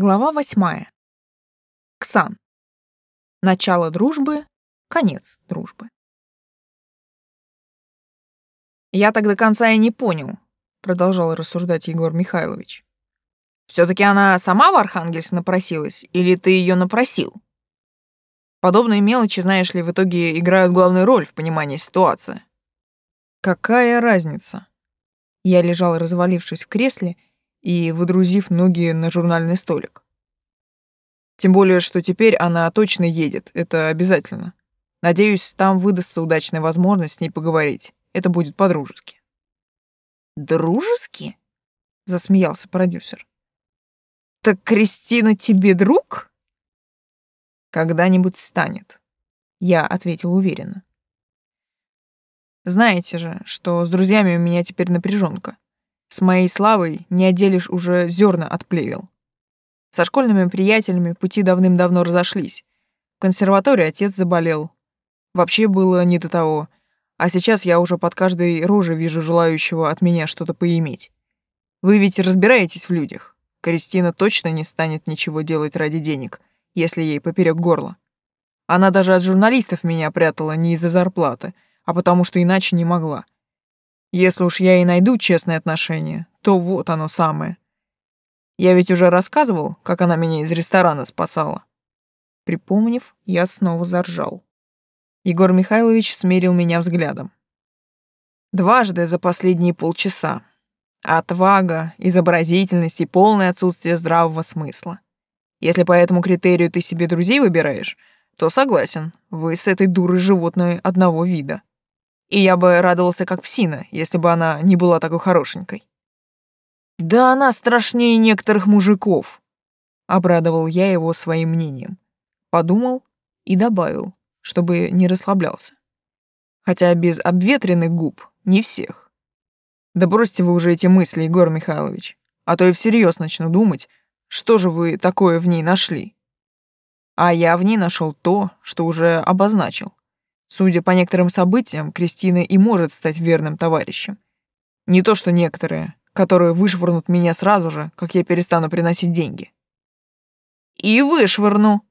Глава восьмая. Ксан. Начало дружбы, конец дружбы. «Я так до конца и не понял», — продолжал рассуждать Егор Михайлович. все таки она сама в Архангельск напросилась, или ты ее напросил? Подобные мелочи, знаешь ли, в итоге играют главную роль в понимании ситуации». «Какая разница?» Я лежал, развалившись в кресле, — и выдрузив ноги на журнальный столик. Тем более, что теперь она точно едет, это обязательно. Надеюсь, там выдастся удачная возможность с ней поговорить. Это будет по-дружески. «Дружески?» — засмеялся продюсер. «Так Кристина тебе друг?» «Когда-нибудь станет», — я ответил уверенно. «Знаете же, что с друзьями у меня теперь напряженка. С моей славой не отделишь уже зерна от плевел. Со школьными приятелями пути давным-давно разошлись. В консерватории отец заболел. Вообще было не до того. А сейчас я уже под каждой рожей вижу желающего от меня что-то поиметь. Вы ведь разбираетесь в людях. Кристина точно не станет ничего делать ради денег, если ей поперек горла. Она даже от журналистов меня прятала не из-за зарплаты, а потому что иначе не могла. Если уж я и найду честные отношения, то вот оно самое. Я ведь уже рассказывал, как она меня из ресторана спасала. Припомнив, я снова заржал. Егор Михайлович смерил меня взглядом. Дважды за последние полчаса. Отвага, изобразительность и полное отсутствие здравого смысла. Если по этому критерию ты себе друзей выбираешь, то согласен, вы с этой дурой животной одного вида. И я бы радовался как псина, если бы она не была такой хорошенькой. Да она страшнее некоторых мужиков, обрадовал я его своим мнением. Подумал и добавил, чтобы не расслаблялся. Хотя без обветренных губ не всех. Да бросьте вы уже эти мысли, Егор Михайлович, а то и всерьез начну думать, что же вы такое в ней нашли. А я в ней нашел то, что уже обозначил. Судя по некоторым событиям, Кристина и может стать верным товарищем. Не то что некоторые, которые вышвырнут меня сразу же, как я перестану приносить деньги. И вышвырну.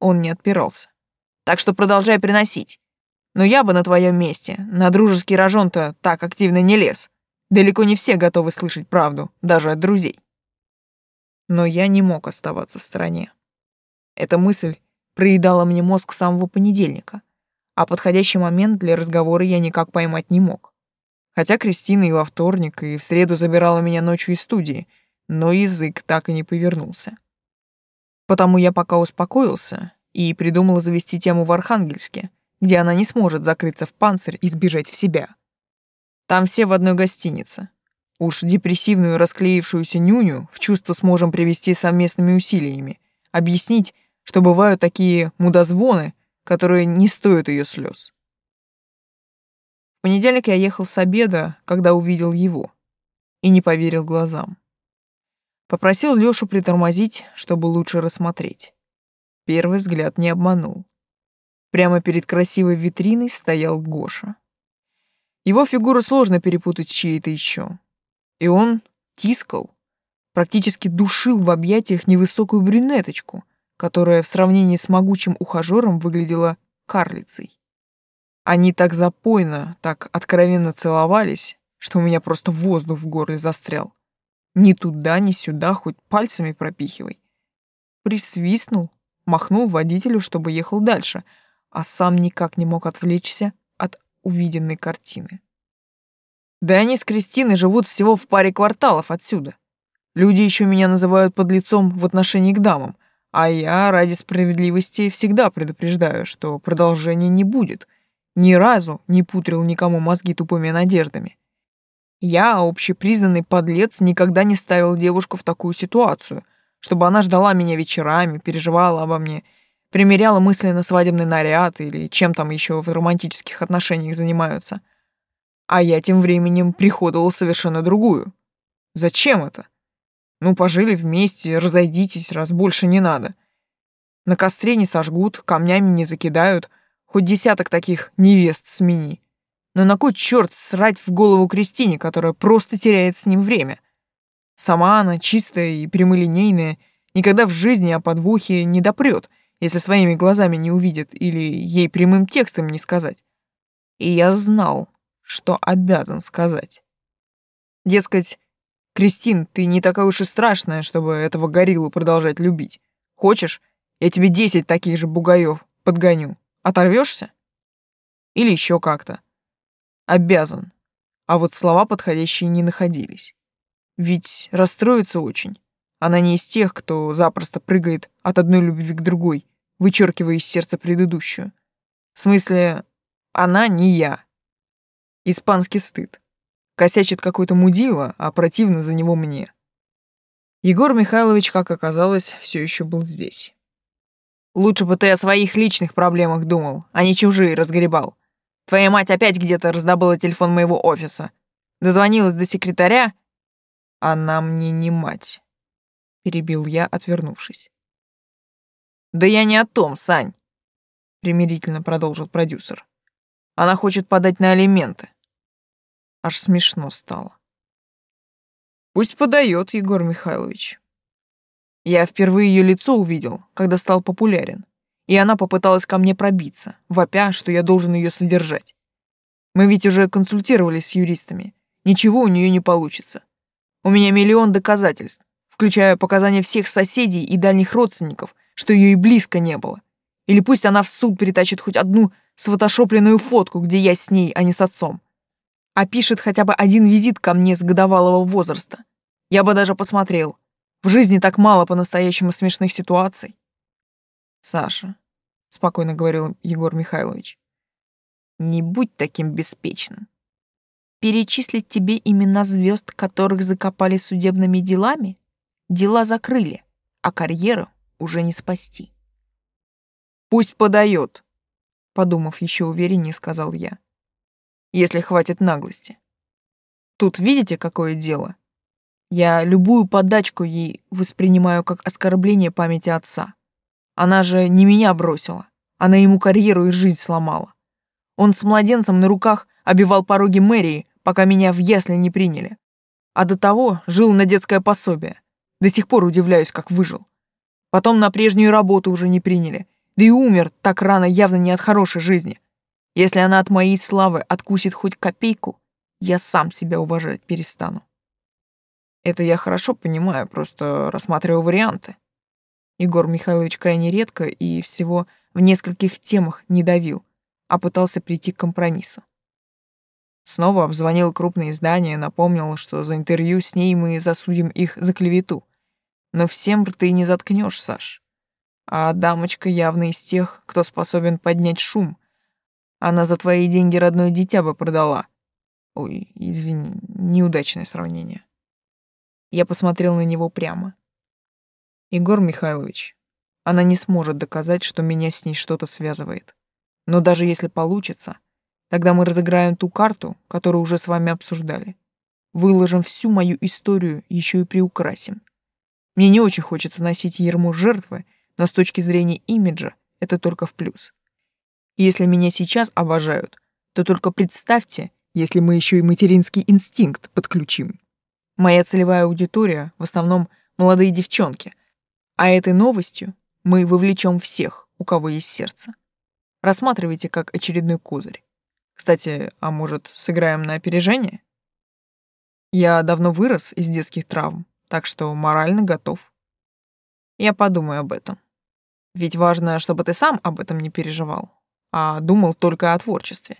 Он не отпирался. Так что продолжай приносить. Но я бы на твоем месте на дружеский рожон-то так активно не лез. Далеко не все готовы слышать правду, даже от друзей. Но я не мог оставаться в стороне. Эта мысль проедала мне мозг с самого понедельника — а подходящий момент для разговора я никак поймать не мог. Хотя Кристина и во вторник, и в среду забирала меня ночью из студии, но язык так и не повернулся. Потому я пока успокоился и придумал завести тему в Архангельске, где она не сможет закрыться в панцирь и сбежать в себя. Там все в одной гостинице. Уж депрессивную расклеившуюся нюню в чувство сможем привести совместными усилиями, объяснить, что бывают такие мудозвоны, которые не стоят ее слез. В понедельник я ехал с обеда, когда увидел его, и не поверил глазам. Попросил Лёшу притормозить, чтобы лучше рассмотреть. Первый взгляд не обманул. Прямо перед красивой витриной стоял Гоша. Его фигуру сложно перепутать с чьей-то еще. И он тискал, практически душил в объятиях невысокую брюнеточку — которая в сравнении с могучим ухажером выглядела карлицей. Они так запойно, так откровенно целовались, что у меня просто воздух в горле застрял. Ни туда, ни сюда, хоть пальцами пропихивай. Присвистнул, махнул водителю, чтобы ехал дальше, а сам никак не мог отвлечься от увиденной картины. Да они с Кристиной живут всего в паре кварталов отсюда. Люди еще меня называют подлецом в отношении к дамам, а я ради справедливости всегда предупреждаю, что продолжения не будет. Ни разу не путрил никому мозги тупыми надеждами. Я, общепризнанный подлец, никогда не ставил девушку в такую ситуацию, чтобы она ждала меня вечерами, переживала обо мне, примеряла мысли на свадебный наряд или чем там еще в романтических отношениях занимаются. А я тем временем приходовал совершенно другую. Зачем это? Ну, пожили вместе, разойдитесь, раз больше не надо. На костре не сожгут, камнями не закидают, хоть десяток таких невест смени. Но на кой черт срать в голову Кристине, которая просто теряет с ним время? Сама она чистая и прямолинейная, Никогда в жизни о подвохе не допрет, если своими глазами не увидит или ей прямым текстом не сказать. И я знал, что обязан сказать. Дескать, Кристин, ты не такая уж и страшная, чтобы этого гориллу продолжать любить. Хочешь, я тебе десять таких же бугаев подгоню. Оторвешься? Или еще как-то. Обязан. А вот слова подходящие не находились. Ведь расстроится очень. Она не из тех, кто запросто прыгает от одной любви к другой, вычеркивая из сердца предыдущую. В смысле, она не я. Испанский стыд. Косячит какой-то мудила, а противно за него мне. Егор Михайлович, как оказалось, все еще был здесь. Лучше бы ты о своих личных проблемах думал, а не чужие разгребал. Твоя мать опять где-то раздобыла телефон моего офиса. Дозвонилась до секретаря. Она мне не мать, перебил я, отвернувшись. Да я не о том, Сань, примирительно продолжил продюсер. Она хочет подать на алименты. Аж смешно стало. Пусть подает, Егор Михайлович. Я впервые ее лицо увидел, когда стал популярен и она попыталась ко мне пробиться, вопя, что я должен ее содержать. Мы ведь уже консультировались с юристами. Ничего у нее не получится. У меня миллион доказательств, включая показания всех соседей и дальних родственников, что ее и близко не было. Или пусть она в суд перетащит хоть одну сфотошопленную фотку, где я с ней, а не с отцом. А пишет хотя бы один визит ко мне с годовалого возраста. Я бы даже посмотрел. В жизни так мало по-настоящему смешных ситуаций. Саша, спокойно говорил Егор Михайлович, не будь таким беспечным. Перечислить тебе имена звезд, которых закопали судебными делами? Дела закрыли, а карьеру уже не спасти. Пусть подает, подумав еще увереннее, сказал я. Если хватит наглости. Тут видите, какое дело? Я любую подачку ей воспринимаю как оскорбление памяти отца. Она же не меня бросила. Она ему карьеру и жизнь сломала. Он с младенцем на руках обивал пороги мэрии, пока меня в ясли не приняли. А до того жил на детское пособие. До сих пор удивляюсь, как выжил. Потом на прежнюю работу уже не приняли. Да и умер так рано явно не от хорошей жизни. Если она от моей славы откусит хоть копейку, я сам себя уважать перестану. Это я хорошо понимаю, просто рассматриваю варианты. Егор Михайлович крайне редко и всего в нескольких темах не давил, а пытался прийти к компромиссу. Снова обзвонил крупные издания, напомнил, что за интервью с ней мы засудим их за клевету. Но всем рты не заткнешь, Саш. А дамочка явно из тех, кто способен поднять шум. Она за твои деньги родное дитя бы продала. Ой, извини, неудачное сравнение. Я посмотрел на него прямо. Егор Михайлович, она не сможет доказать, что меня с ней что-то связывает. Но даже если получится, тогда мы разыграем ту карту, которую уже с вами обсуждали. Выложим всю мою историю, еще и приукрасим. Мне не очень хочется носить ерму жертвы, но с точки зрения имиджа это только в плюс. Если меня сейчас обожают, то только представьте, если мы еще и материнский инстинкт подключим. Моя целевая аудитория в основном молодые девчонки — а этой новостью мы вовлечем всех, у кого есть сердце. Рассматривайте как очередной козырь. Кстати, а может, сыграем на опережение? Я давно вырос из детских травм, так что морально готов. Я подумаю об этом. Ведь важно, чтобы ты сам об этом не переживал, а думал только о творчестве.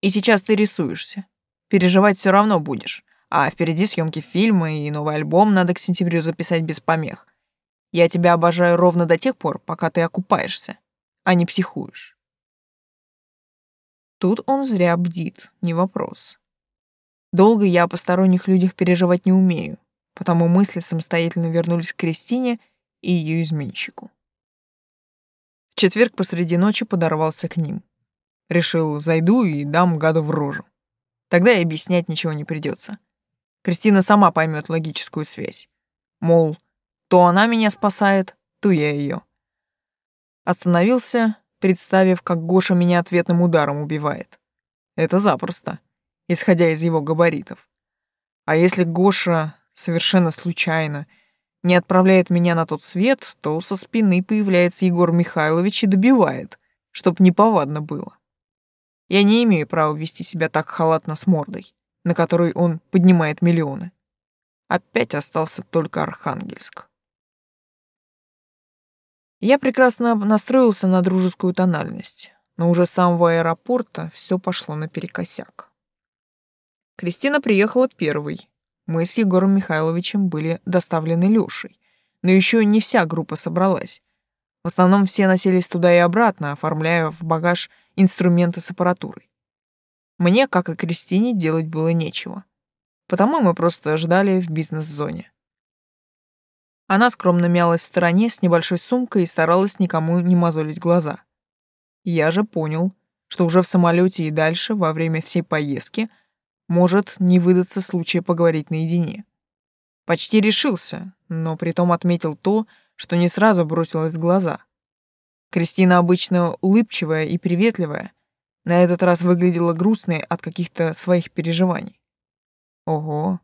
И сейчас ты рисуешься. Переживать все равно будешь. А впереди съемки фильма и новый альбом надо к сентябрю записать без помех. Я тебя обожаю ровно до тех пор, пока ты окупаешься, а не психуешь. Тут он зря бдит, не вопрос. Долго я о посторонних людях переживать не умею, потому мысли самостоятельно вернулись к Кристине и ее изменщику. В четверг посреди ночи подорвался к ним. Решил, зайду и дам гаду в рожу. Тогда и объяснять ничего не придется. Кристина сама поймет логическую связь. Мол, то она меня спасает, то я ее. Остановился, представив, как Гоша меня ответным ударом убивает. Это запросто, исходя из его габаритов. А если Гоша совершенно случайно не отправляет меня на тот свет, то со спины появляется Егор Михайлович и добивает, чтоб неповадно было. Я не имею права вести себя так халатно с мордой, на которой он поднимает миллионы. Опять остался только Архангельск. Я прекрасно настроился на дружескую тональность, но уже с самого аэропорта все пошло наперекосяк. Кристина приехала первой. Мы с Егором Михайловичем были доставлены Лешей, но еще не вся группа собралась. В основном все носились туда и обратно, оформляя в багаж инструменты с аппаратурой. Мне, как и Кристине, делать было нечего. Потому мы просто ждали в бизнес-зоне. Она скромно мялась в стороне с небольшой сумкой и старалась никому не мозолить глаза. Я же понял, что уже в самолете и дальше, во время всей поездки, может не выдаться случая поговорить наедине. Почти решился, но притом отметил то, что не сразу бросилось в глаза. Кристина обычно улыбчивая и приветливая, на этот раз выглядела грустной от каких-то своих переживаний. Ого,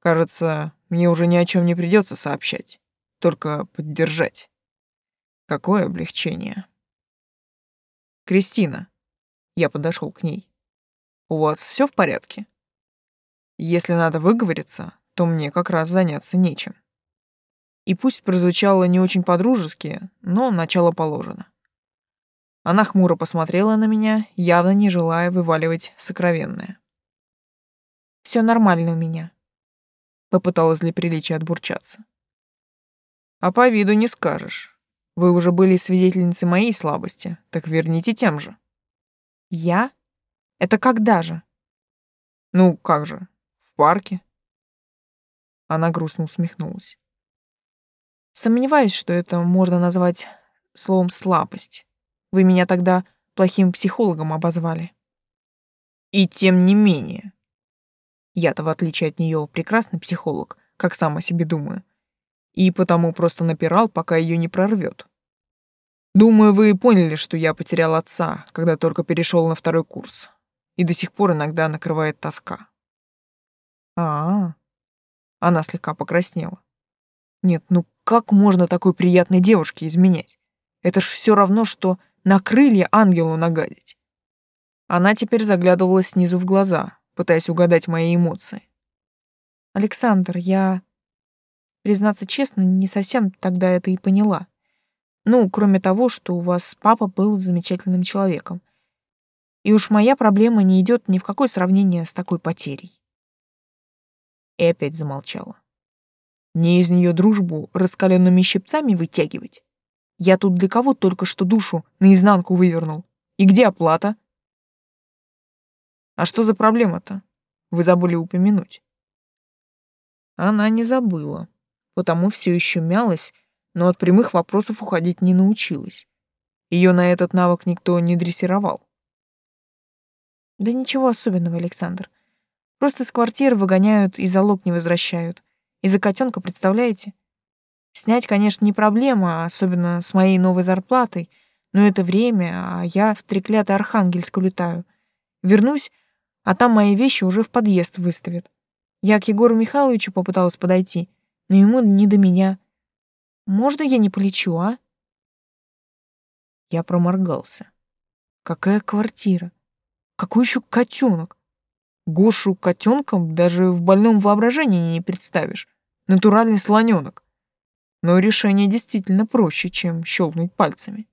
кажется, мне уже ни о чем не придется сообщать, только поддержать. Какое облегчение. Кристина, я подошел к ней. У вас все в порядке? Если надо выговориться, то мне как раз заняться нечем. И пусть прозвучало не очень по-дружески, но начало положено. Она хмуро посмотрела на меня, явно не желая вываливать сокровенное. Все нормально у меня. Попыталась для приличия отбурчаться. А по виду не скажешь. Вы уже были свидетельницей моей слабости, так верните тем же. Я? Это когда же? Ну, как же, в парке. Она грустно усмехнулась. Сомневаюсь, что это можно назвать словом «слабость». Вы меня тогда плохим психологом обозвали. И тем не менее. Я-то, в отличие от нее, прекрасный психолог, как сам о себе думаю. И потому просто напирал, пока ее не прорвет. Думаю, вы поняли, что я потерял отца, когда только перешел на второй курс. И до сих пор иногда накрывает тоска. А, -а, -а. Она слегка покраснела. Нет, ну как можно такой приятной девушке изменять? Это ж все равно, что на крылья ангелу нагадить. Она теперь заглядывала снизу в глаза, пытаясь угадать мои эмоции. «Александр, я, признаться честно, не совсем тогда это и поняла. Ну, кроме того, что у вас папа был замечательным человеком. И уж моя проблема не идет ни в какое сравнение с такой потерей». И опять замолчала. Не из нее дружбу раскаленными щипцами вытягивать. Я тут для кого только что душу наизнанку вывернул. И где оплата? А что за проблема-то? Вы забыли упомянуть. Она не забыла, потому все еще мялась, но от прямых вопросов уходить не научилась. Ее на этот навык никто не дрессировал. Да ничего особенного, Александр. Просто с квартиры выгоняют и залог не возвращают. Из-за котенка, представляете? Снять, конечно, не проблема, особенно с моей новой зарплатой, но это время, а я в треклятый Архангельск улетаю. Вернусь, а там мои вещи уже в подъезд выставят. Я к Егору Михайловичу попыталась подойти, но ему не до меня. Можно я не полечу, а? Я проморгался. Какая квартира? Какой еще котенок? Гошу котенком даже в больном воображении не представишь. Натуральный слоненок. Но решение действительно проще, чем щелкнуть пальцами.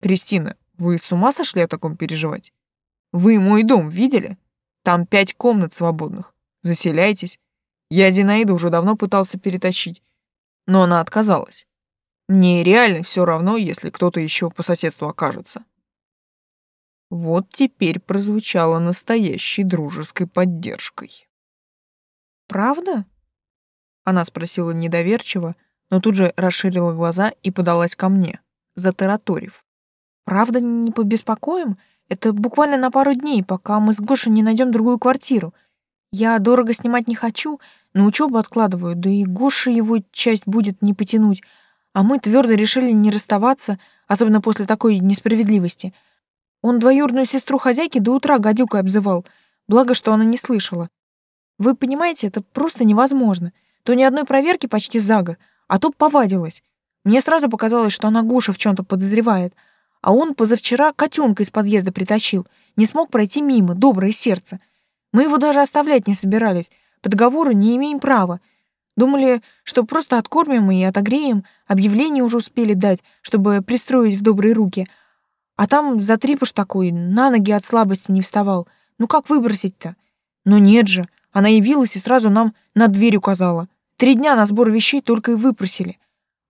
Кристина, вы с ума сошли о таком переживать? Вы мой дом видели? Там пять комнат свободных. Заселяйтесь. Я Зинаиду уже давно пытался перетащить, но она отказалась. Мне реально все равно, если кто-то еще по соседству окажется. Вот теперь прозвучало настоящей дружеской поддержкой. «Правда?» Она спросила недоверчиво, но тут же расширила глаза и подалась ко мне, затараторив. «Правда не побеспокоим? Это буквально на пару дней, пока мы с Гошей не найдем другую квартиру. Я дорого снимать не хочу, на учебу откладываю, да и Гоша его часть будет не потянуть. А мы твердо решили не расставаться, особенно после такой несправедливости. Он двоюродную сестру хозяйки до утра гадюкой обзывал, благо, что она не слышала. Вы понимаете, это просто невозможно. то ни одной проверки почти за год, а то повадилась. Мне сразу показалось, что она Гоша в чем то подозревает, а он позавчера котенка из подъезда притащил, не смог пройти мимо, доброе сердце. Мы его даже оставлять не собирались, по договору не имеем права. Думали, что просто откормим и отогреем, объявление уже успели дать, чтобы пристроить в добрые руки. А там затрипыш такой, на ноги от слабости не вставал. Ну как выбросить-то? Но нет же, она явилась и сразу нам на дверь указала. Три дня на сбор вещей только и выпросили.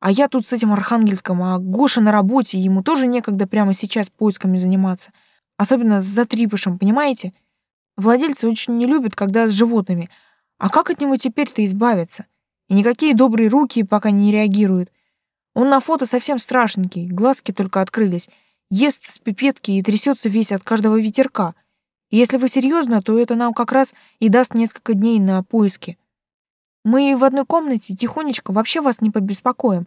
А я тут с этим Архангельском, а Гоша на работе, ему тоже некогда прямо сейчас поисками заниматься. Особенно с затрипышем, понимаете? Владельцы очень не любят, когда с животными. А как от него теперь-то избавиться? И никакие добрые руки пока не реагируют. Он на фото совсем страшненький, глазки только открылись. Ест с пипетки и трясется весь от каждого ветерка. Если вы серьезно, то это нам как раз и даст несколько дней на поиски. Мы в одной комнате тихонечко вообще вас не побеспокоим.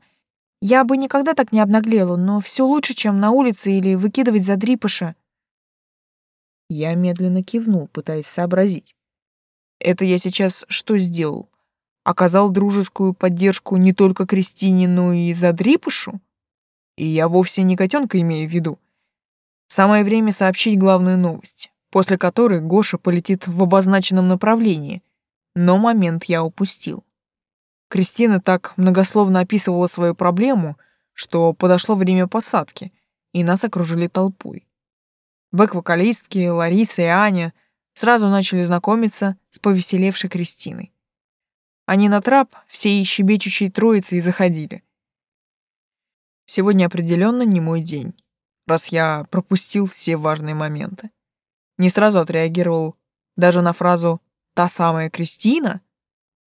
Я бы никогда так не обнаглела, но все лучше, чем на улице или выкидывать за дрипыша. Я медленно кивнул, пытаясь сообразить. Это я сейчас что сделал? Оказал дружескую поддержку не только Кристине, но и Задрипышу? И я вовсе не котенка имею в виду. Самое время сообщить главную новость, после которой Гоша полетит в обозначенном направлении — но момент я упустил. Кристина так многословно описывала свою проблему, что подошло время посадки, и нас окружили толпой. Бэк-вокалистки Лариса и Аня сразу начали знакомиться с повеселевшей Кристиной. Они на трап всей щебечущей троицы и заходили. Сегодня определенно не мой день, раз я пропустил все важные моменты. Не сразу отреагировал даже на фразу Та самая Кристина?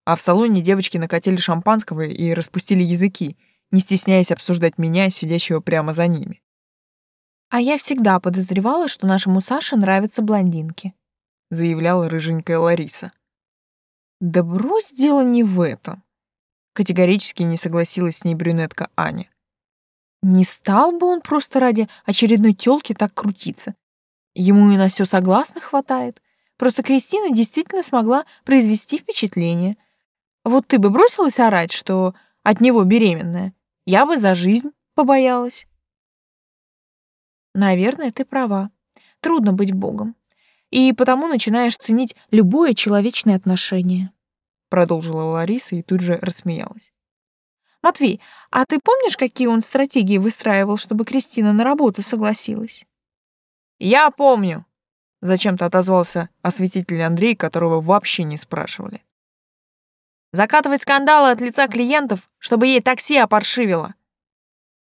А в салоне девочки накатили шампанского и распустили языки, не стесняясь обсуждать меня, сидящего прямо за ними. «А я всегда подозревала, что нашему Саше нравятся блондинки», заявляла рыженькая Лариса. «Да брось дело не в этом», категорически не согласилась с ней брюнетка Аня. Не стал бы он просто ради очередной тёлки так крутиться. Ему и на все согласно хватает. Просто Кристина действительно смогла произвести впечатление. Вот ты бы бросилась орать, что от него беременная. Я бы за жизнь побоялась. Наверное, ты права. Трудно быть богом. И потому начинаешь ценить любое человечное отношение. Продолжила Лариса и тут же рассмеялась. Матвей, а ты помнишь, какие он стратегии выстраивал, чтобы Кристина на работу согласилась? Я помню, Зачем-то отозвался осветитель Андрей, которого вообще не спрашивали. Закатывать скандалы от лица клиентов, чтобы ей такси опаршивило.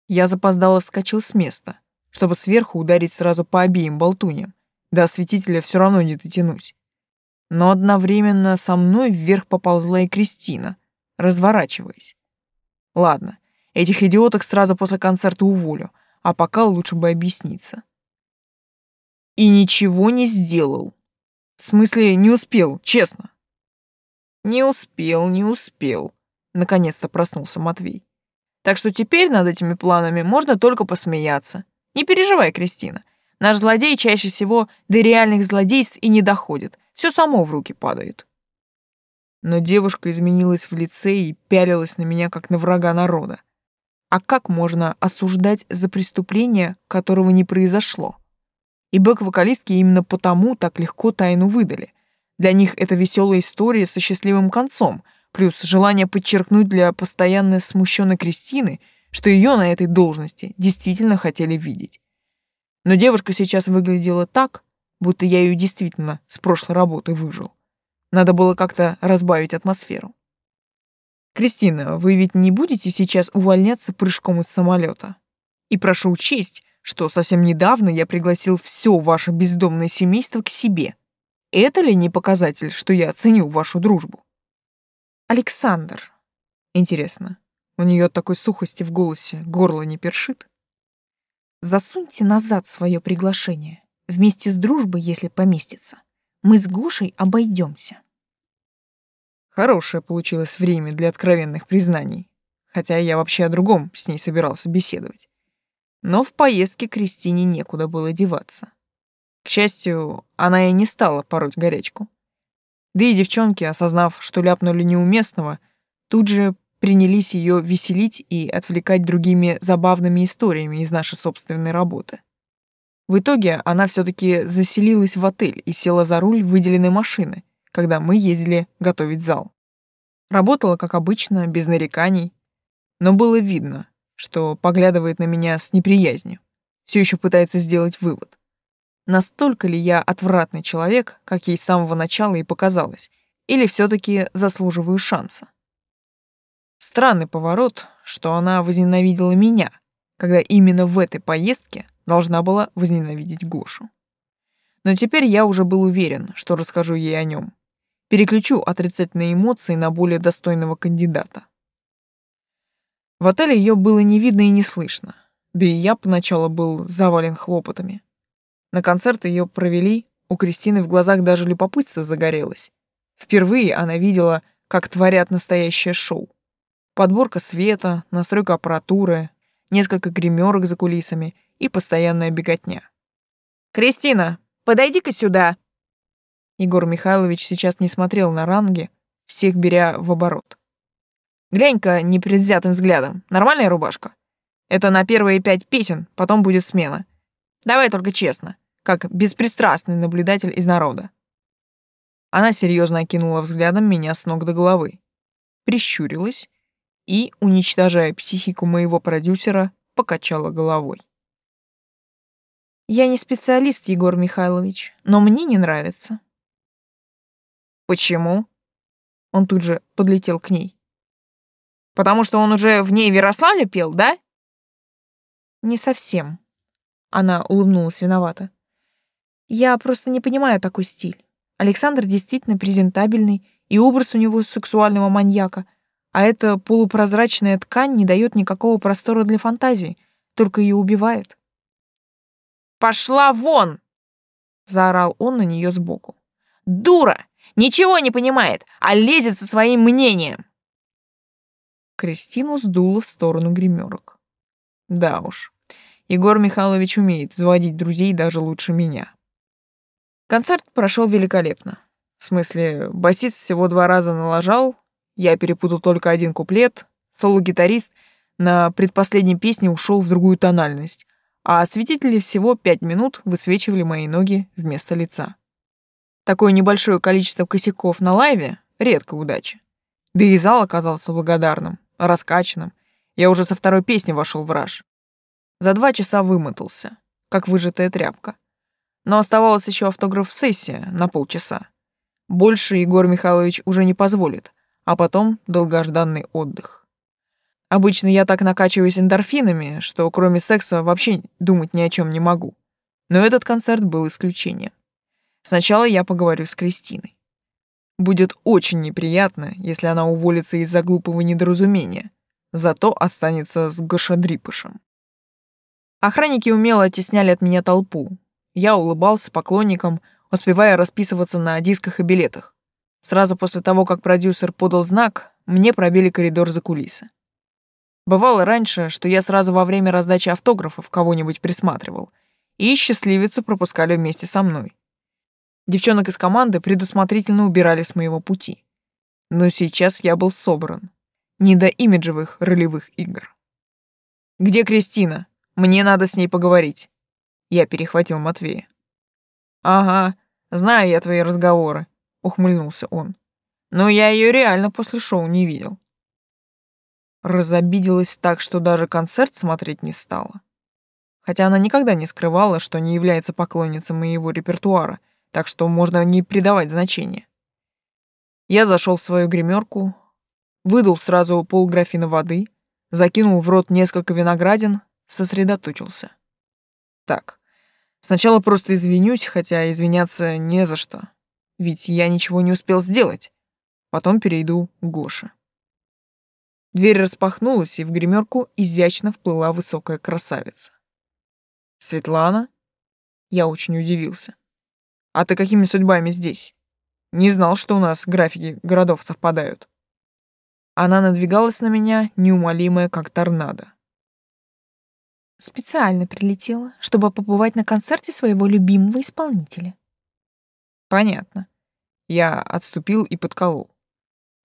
Я запоздало вскочил с места, чтобы сверху ударить сразу по обеим болтуньям. До осветителя все равно не дотянусь. Но одновременно со мной вверх поползла и Кристина, разворачиваясь. Ладно, этих идиоток сразу после концерта уволю, а пока лучше бы объясниться и ничего не сделал. В смысле, не успел, честно. Не успел, не успел. Наконец-то проснулся Матвей. Так что теперь над этими планами можно только посмеяться. Не переживай, Кристина. Наш злодей чаще всего до реальных злодейств и не доходит. Все само в руки падает. Но девушка изменилась в лице и пялилась на меня, как на врага народа. А как можно осуждать за преступление, которого не произошло? И бэк-вокалистки именно потому так легко тайну выдали. Для них это веселая история со счастливым концом, плюс желание подчеркнуть для постоянно смущенной Кристины, что ее на этой должности действительно хотели видеть. Но девушка сейчас выглядела так, будто я ее действительно с прошлой работы выжил. Надо было как-то разбавить атмосферу. «Кристина, вы ведь не будете сейчас увольняться прыжком из самолета? И прошу учесть, что совсем недавно я пригласил все ваше бездомное семейство к себе. Это ли не показатель, что я ценю вашу дружбу? Александр. Интересно, у нее от такой сухости в голосе горло не першит? Засуньте назад свое приглашение. Вместе с дружбой, если поместится. Мы с Гошей обойдемся. Хорошее получилось время для откровенных признаний. Хотя я вообще о другом с ней собирался беседовать но в поездке Кристине некуда было деваться. К счастью, она и не стала пороть горячку. Да и девчонки, осознав, что ляпнули неуместного, тут же принялись ее веселить и отвлекать другими забавными историями из нашей собственной работы. В итоге она все-таки заселилась в отель и села за руль выделенной машины, когда мы ездили готовить зал. Работала, как обычно, без нареканий, но было видно, что поглядывает на меня с неприязнью, все еще пытается сделать вывод. Настолько ли я отвратный человек, как ей с самого начала и показалось, или все-таки заслуживаю шанса? Странный поворот, что она возненавидела меня, когда именно в этой поездке должна была возненавидеть Гошу. Но теперь я уже был уверен, что расскажу ей о нем. Переключу отрицательные эмоции на более достойного кандидата. В отеле ее было не видно и не слышно, да и я поначалу был завален хлопотами. На концерт ее провели, у Кристины в глазах даже любопытство загорелось. Впервые она видела, как творят настоящее шоу. Подборка света, настройка аппаратуры, несколько гримерок за кулисами и постоянная беготня. «Кристина, подойди-ка сюда!» Егор Михайлович сейчас не смотрел на ранги, всех беря в оборот. «Глянь-ка непредвзятым взглядом. Нормальная рубашка? Это на первые пять песен, потом будет смена. Давай только честно, как беспристрастный наблюдатель из народа». Она серьезно окинула взглядом меня с ног до головы, прищурилась и, уничтожая психику моего продюсера, покачала головой. Я не специалист, Егор Михайлович, но мне не нравится. Почему? Он тут же подлетел к ней. Потому что он уже в ней Ярославле пел, да? Не совсем. Она улыбнулась виновато. Я просто не понимаю такой стиль. Александр действительно презентабельный, и образ у него сексуального маньяка, а эта полупрозрачная ткань не дает никакого простора для фантазии, только ее убивает. «Пошла вон!» — заорал он на нее сбоку. «Дура! Ничего не понимает, а лезет со своим мнением!» Кристину сдуло в сторону гримерок. Да уж, Егор Михайлович умеет заводить друзей даже лучше меня. Концерт прошел великолепно. В смысле, басист всего два раза налажал, я перепутал только один куплет, соло-гитарист на предпоследней песне ушел в другую тональность, а осветители всего пять минут высвечивали мои ноги вместо лица. Такое небольшое количество косяков на лайве — редко удача. Да и зал оказался благодарным, раскачанным. Я уже со второй песни вошел в раж. За два часа вымотался, как выжатая тряпка. Но оставалась еще автограф-сессия на полчаса. Больше Егор Михайлович уже не позволит, а потом долгожданный отдых. Обычно я так накачиваюсь эндорфинами, что кроме секса вообще думать ни о чем не могу. Но этот концерт был исключением. Сначала я поговорю с Кристиной. Будет очень неприятно, если она уволится из-за глупого недоразумения, зато останется с Гашадрипышем. Охранники умело оттесняли от меня толпу. Я улыбался поклонникам, успевая расписываться на дисках и билетах. Сразу после того, как продюсер подал знак, мне пробили коридор за кулисы. Бывало раньше, что я сразу во время раздачи автографов кого-нибудь присматривал, и счастливицу пропускали вместе со мной. Девчонок из команды предусмотрительно убирали с моего пути. Но сейчас я был собран. Не до имиджевых ролевых игр. «Где Кристина? Мне надо с ней поговорить». Я перехватил Матвея. «Ага, знаю я твои разговоры», — ухмыльнулся он. «Но я ее реально после шоу не видел». Разобиделась так, что даже концерт смотреть не стала. Хотя она никогда не скрывала, что не является поклонницей моего репертуара, так что можно не придавать значения. Я зашел в свою гримерку, выдал сразу полграфина воды, закинул в рот несколько виноградин, сосредоточился. Так, сначала просто извинюсь, хотя извиняться не за что, ведь я ничего не успел сделать. Потом перейду к Гоше. Дверь распахнулась, и в гримерку изящно вплыла высокая красавица. «Светлана?» Я очень удивился. «А ты какими судьбами здесь? Не знал, что у нас графики городов совпадают». Она надвигалась на меня, неумолимая, как торнадо. Специально прилетела, чтобы побывать на концерте своего любимого исполнителя. Понятно. Я отступил и подколол.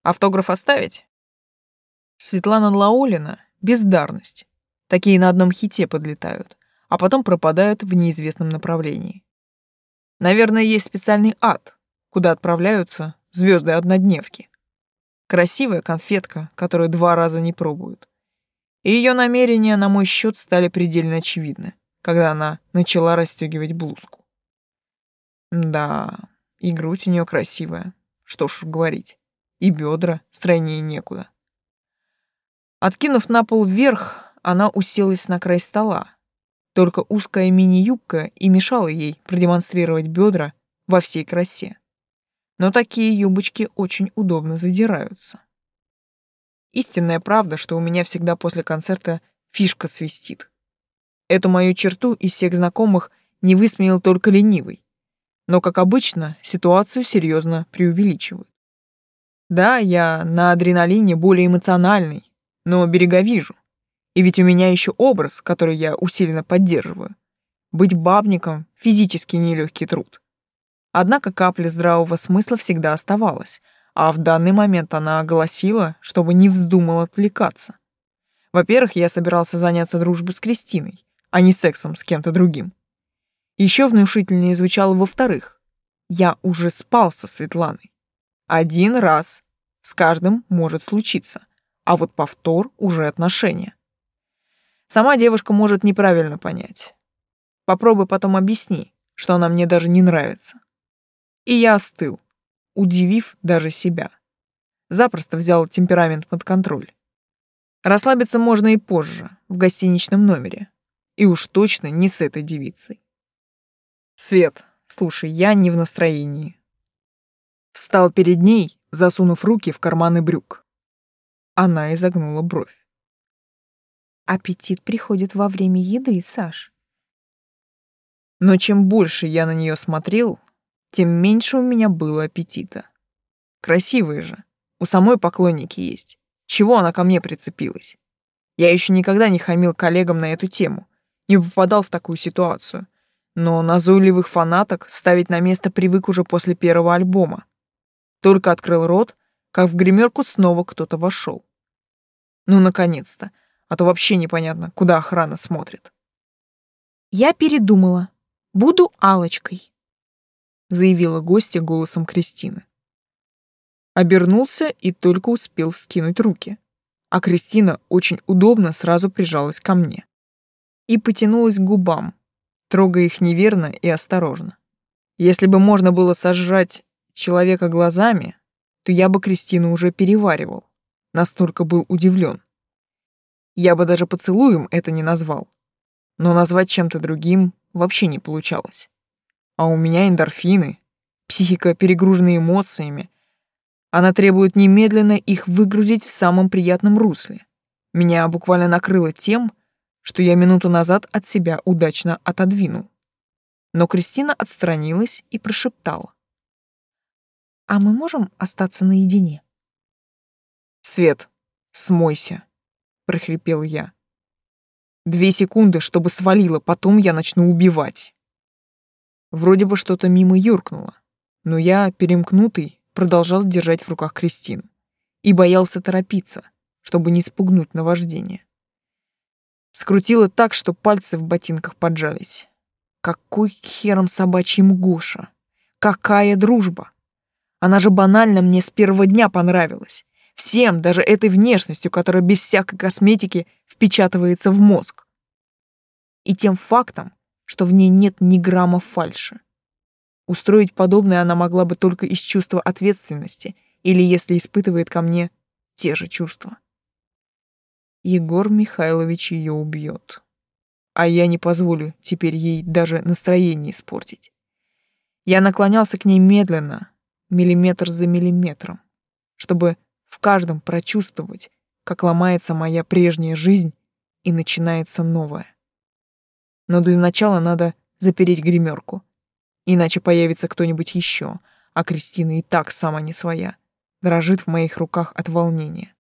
Автограф оставить? Светлана Лаулина — бездарность. Такие на одном хите подлетают, а потом пропадают в неизвестном направлении. Наверное, есть специальный ад, куда отправляются звезды однодневки. Красивая конфетка, которую два раза не пробуют. И ее намерения на мой счет стали предельно очевидны, когда она начала расстегивать блузку. Да, и грудь у нее красивая, что ж говорить, и бедра стройнее некуда. Откинув на пол вверх, она уселась на край стола. Только узкая мини-юбка и мешала ей продемонстрировать бедра во всей красе. Но такие юбочки очень удобно задираются. Истинная правда, что у меня всегда после концерта фишка свистит. Эту мою черту из всех знакомых не высмеял только ленивый. Но, как обычно, ситуацию серьезно преувеличивают. Да, я на адреналине более эмоциональный, но берега вижу. И ведь у меня еще образ, который я усиленно поддерживаю. Быть бабником — физически нелегкий труд. Однако капля здравого смысла всегда оставалась, а в данный момент она оголосила, чтобы не вздумал отвлекаться. Во-первых, я собирался заняться дружбой с Кристиной, а не сексом с кем-то другим. Еще внушительнее звучало во-вторых. Я уже спал со Светланой. Один раз. С каждым может случиться а вот повтор уже отношения. Сама девушка может неправильно понять. Попробуй потом объясни, что она мне даже не нравится. И я остыл, удивив даже себя. Запросто взял темперамент под контроль. Расслабиться можно и позже, в гостиничном номере. И уж точно не с этой девицей. Свет, слушай, я не в настроении. Встал перед ней, засунув руки в карманы брюк. Она изогнула бровь. Аппетит приходит во время еды, Саш. Но чем больше я на нее смотрел, тем меньше у меня было аппетита. Красивая же. У самой поклонники есть. Чего она ко мне прицепилась? Я еще никогда не хамил коллегам на эту тему, не попадал в такую ситуацию. Но назойливых фанаток ставить на место привык уже после первого альбома. Только открыл рот, как в гримерку снова кто-то вошел. Ну, наконец-то, а то вообще непонятно, куда охрана смотрит. «Я передумала. Буду алочкой заявила гостья голосом Кристины. Обернулся и только успел вскинуть руки, а Кристина очень удобно сразу прижалась ко мне и потянулась к губам, трогая их неверно и осторожно. Если бы можно было сожрать человека глазами, то я бы Кристину уже переваривал. Настолько был удивлен. Я бы даже поцелуем это не назвал. Но назвать чем-то другим вообще не получалось. А у меня эндорфины, психика перегружена эмоциями. Она требует немедленно их выгрузить в самом приятном русле. Меня буквально накрыло тем, что я минуту назад от себя удачно отодвинул. Но Кристина отстранилась и прошептала. «А мы можем остаться наедине?» «Свет, смойся», — прохрипел я. «Две секунды, чтобы свалило, потом я начну убивать». Вроде бы что-то мимо юркнуло, но я, перемкнутый, продолжал держать в руках Кристину и боялся торопиться, чтобы не спугнуть наваждение. Скрутило так, что пальцы в ботинках поджались. Какой хером собачьим Гоша? Какая дружба? Она же банально мне с первого дня понравилась. Всем, даже этой внешностью, которая без всякой косметики впечатывается в мозг. И тем фактом, что в ней нет ни грамма фальши. Устроить подобное она могла бы только из чувства ответственности или если испытывает ко мне те же чувства. Егор Михайлович ее убьет. А я не позволю теперь ей даже настроение испортить. Я наклонялся к ней медленно, миллиметр за миллиметром, чтобы в каждом прочувствовать, как ломается моя прежняя жизнь и начинается новая. Но для начала надо запереть гримерку, иначе появится кто-нибудь еще, а Кристина и так сама не своя, дрожит в моих руках от волнения.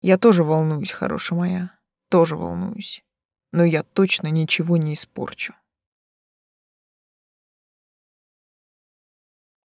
Я тоже волнуюсь, хорошая моя, тоже волнуюсь, но я точно ничего не испорчу.